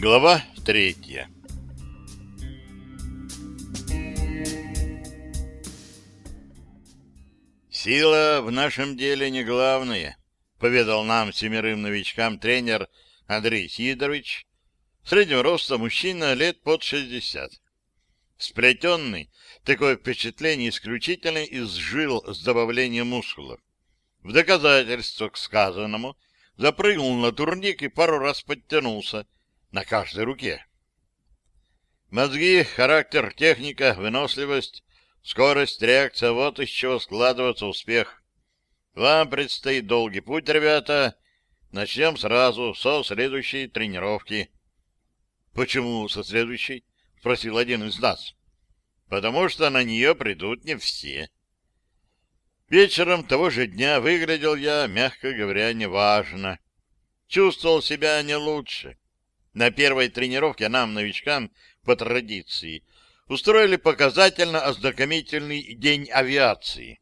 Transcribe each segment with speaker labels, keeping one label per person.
Speaker 1: Глава третья «Сила в нашем деле не главное», — поведал нам семерым новичкам тренер Андрей Сидорович, среднего роста мужчина лет под шестьдесят. Сплетенный, такое впечатление исключительно из жил с добавлением мускулов. В доказательство к сказанному запрыгнул на турник и пару раз подтянулся на каждой руке. Мозги, характер, техника, выносливость, скорость, реакция — вот из чего складывается успех. Вам предстоит долгий путь, ребята. Начнем сразу со следующей тренировки. — Почему со следующей? — спросил один из нас. — Потому что на нее придут не все. Вечером того же дня выглядел я, мягко говоря, неважно. Чувствовал себя не лучше. На первой тренировке нам, новичкам, по традиции, устроили показательно ознакомительный день авиации.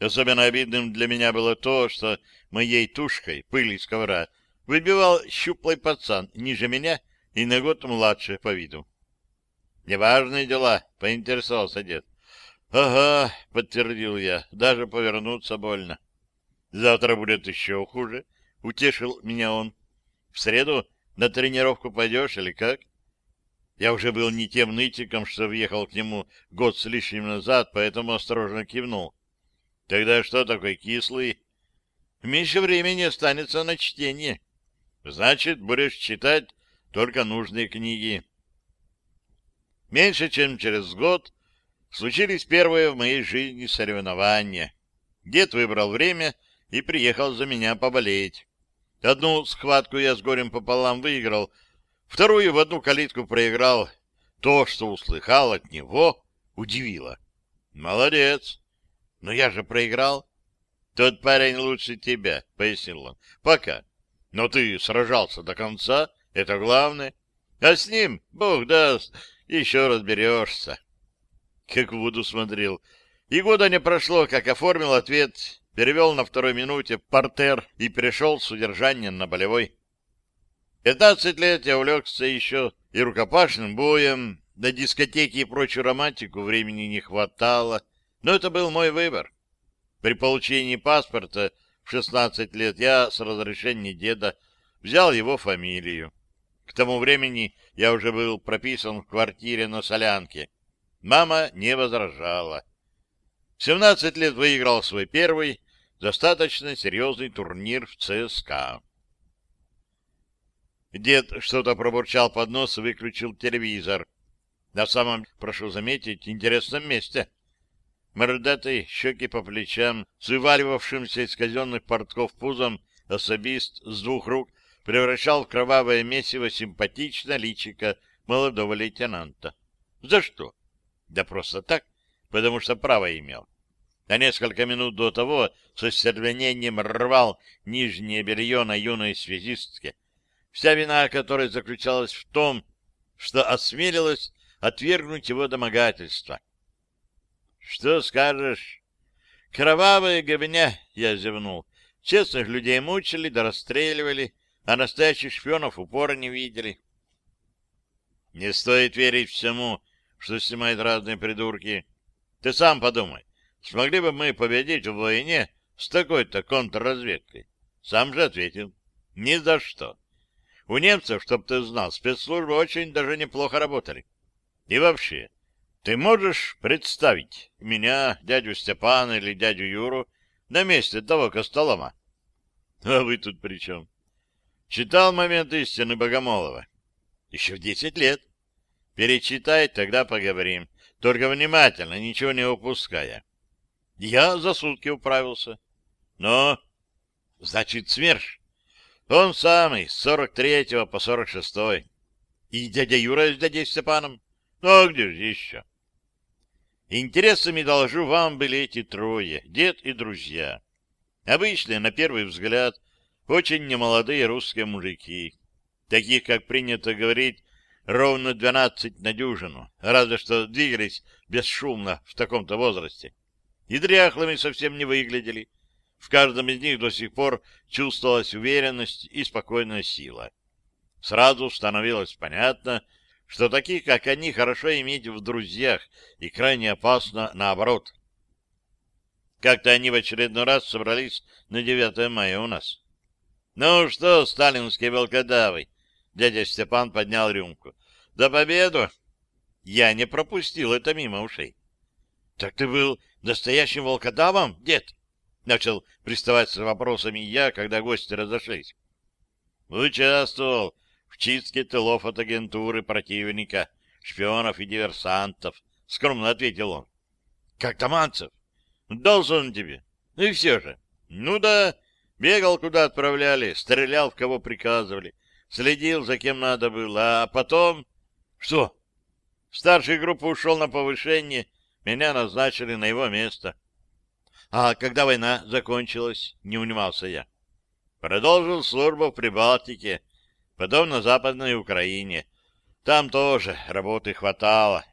Speaker 1: Особенно обидным для меня было то, что моей тушкой, пыли с ковра, выбивал щуплый пацан ниже меня и на год младше по виду. «Неважные дела», — поинтересовался дед. «Ага», — подтвердил я, — «даже повернуться больно». «Завтра будет еще хуже», — утешил меня он. «В среду на тренировку пойдешь или как?» Я уже был не тем нытиком, что въехал к нему год с лишним назад, поэтому осторожно кивнул. «Тогда что такой кислый?» «Меньше времени останется на чтение». «Значит, будешь читать только нужные книги». Меньше чем через год случились первые в моей жизни соревнования. Дед выбрал время и приехал за меня поболеть. Одну схватку я с горем пополам выиграл, вторую в одну калитку проиграл. То, что услыхал от него, удивило. Молодец. Но я же проиграл. Тот парень лучше тебя, пояснил он. Пока. Но ты сражался до конца, это главное. А с ним, бог даст, еще разберешься. Как в воду смотрел. И года не прошло, как оформил ответ, перевел на второй минуте портер и перешел с удержания на болевой. Пятнадцать лет я увлекся еще и рукопашным боем, на дискотеки и прочую романтику времени не хватало, но это был мой выбор. При получении паспорта в 16 лет я с разрешения деда взял его фамилию. К тому времени я уже был прописан в квартире на Солянке. Мама не возражала. В 17 лет выиграл свой первый, достаточно серьезный турнир в ЦСКА. Дед что-то пробурчал под нос и выключил телевизор. На самом, прошу заметить, интересном месте. Мордатый, щеки по плечам, с вываливавшимся из казенных портков пузом, особист с двух рук превращал в кровавое месиво симпатично личика молодого лейтенанта. За что? Да просто так, потому что право имел. А несколько минут до того со стервенением рвал нижнее белье на юной связистке, вся вина которой заключалась в том, что осмелилась отвергнуть его домогательство. — Что скажешь? — Кровавая говня, — я зевнул. Честных людей мучили да расстреливали, а настоящих шпионов упора не видели. Не стоит верить всему, что снимают разные придурки. Ты сам подумай, смогли бы мы победить в войне с такой-то контрразведкой? Сам же ответил, ни за что. У немцев, чтоб ты знал, спецслужбы очень даже неплохо работали. И вообще, ты можешь представить меня, дядю Степана или дядю Юру на месте того Костолома? А вы тут при чем? Читал «Момент истины» Богомолова. Еще в десять лет. Перечитай, тогда поговорим. Только внимательно, ничего не упуская. Я за сутки управился. Но, значит, СМЕРШ. Он самый, с сорок третьего по сорок шестой. И дядя Юра с дядей Степаном. Ну, а где же еще? Интересами, должу вам, были эти трое, дед и друзья. Обычные, на первый взгляд, очень немолодые русские мужики. Таких, как принято говорить, ровно двенадцать на дюжину, разве что двигались бесшумно в таком-то возрасте. И дряхлыми совсем не выглядели. В каждом из них до сих пор чувствовалась уверенность и спокойная сила. Сразу становилось понятно, что таких, как они, хорошо иметь в друзьях и крайне опасно наоборот. Как-то они в очередной раз собрались на 9 мая у нас. «Ну что, сталинские волкодавы?» Дядя Степан поднял рюмку. «За победу!» Я не пропустил это мимо ушей. «Так ты был настоящим волкодавом, дед?» Начал приставать с вопросами я, когда гости разошлись. «Участвовал в чистке тылов от агентуры противника, шпионов и диверсантов», — скромно ответил он. «Как Таманцев?» «Должен тебе. Ну и все же. Ну да, бегал, куда отправляли, стрелял, в кого приказывали, следил, за кем надо было, а потом...» «Что?» «Старший группы ушел на повышение, меня назначили на его место». А когда война закончилась, не унимался я. Продолжил службу в Прибалтике, потом на Западной Украине. Там тоже работы хватало.